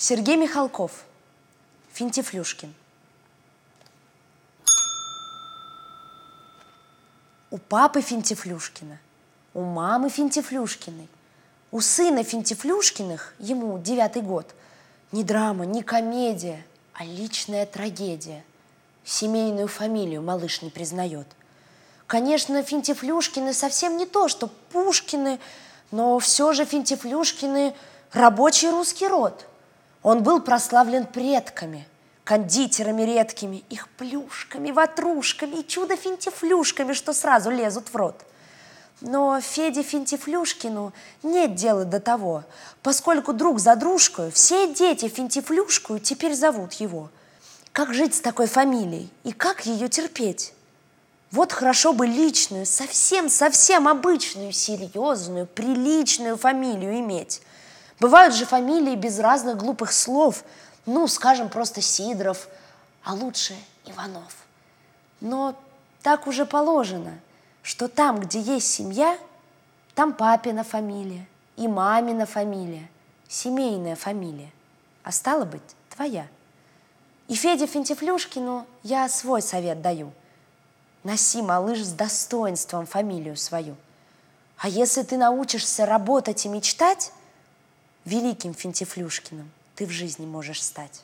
Сергей Михалков. Финтифлюшкин. У папы Финтифлюшкина, у мамы Финтифлюшкиной, у сына Финтифлюшкиных, ему девятый год, не драма, не комедия, а личная трагедия. Семейную фамилию малыш не признает. Конечно, Финтифлюшкины совсем не то, что Пушкины, но все же Финтифлюшкины – рабочий русский род. Он был прославлен предками, кондитерами редкими, их плюшками, ватрушками и чудо-финтифлюшками, что сразу лезут в рот. Но Феде Финтифлюшкину нет дела до того, поскольку друг за дружкой все дети Финтифлюшку теперь зовут его. Как жить с такой фамилией и как ее терпеть? Вот хорошо бы личную, совсем-совсем обычную, серьезную, приличную фамилию иметь. Бывают же фамилии без разных глупых слов. Ну, скажем, просто Сидоров, а лучше Иванов. Но так уже положено, что там, где есть семья, там папина фамилия и мамина фамилия, семейная фамилия, а стало быть, твоя. И Феде Финтифлюшкину я свой совет даю. Носи, малыш, с достоинством фамилию свою. А если ты научишься работать и мечтать, великим Финтифлюшкиным ты в жизни можешь стать.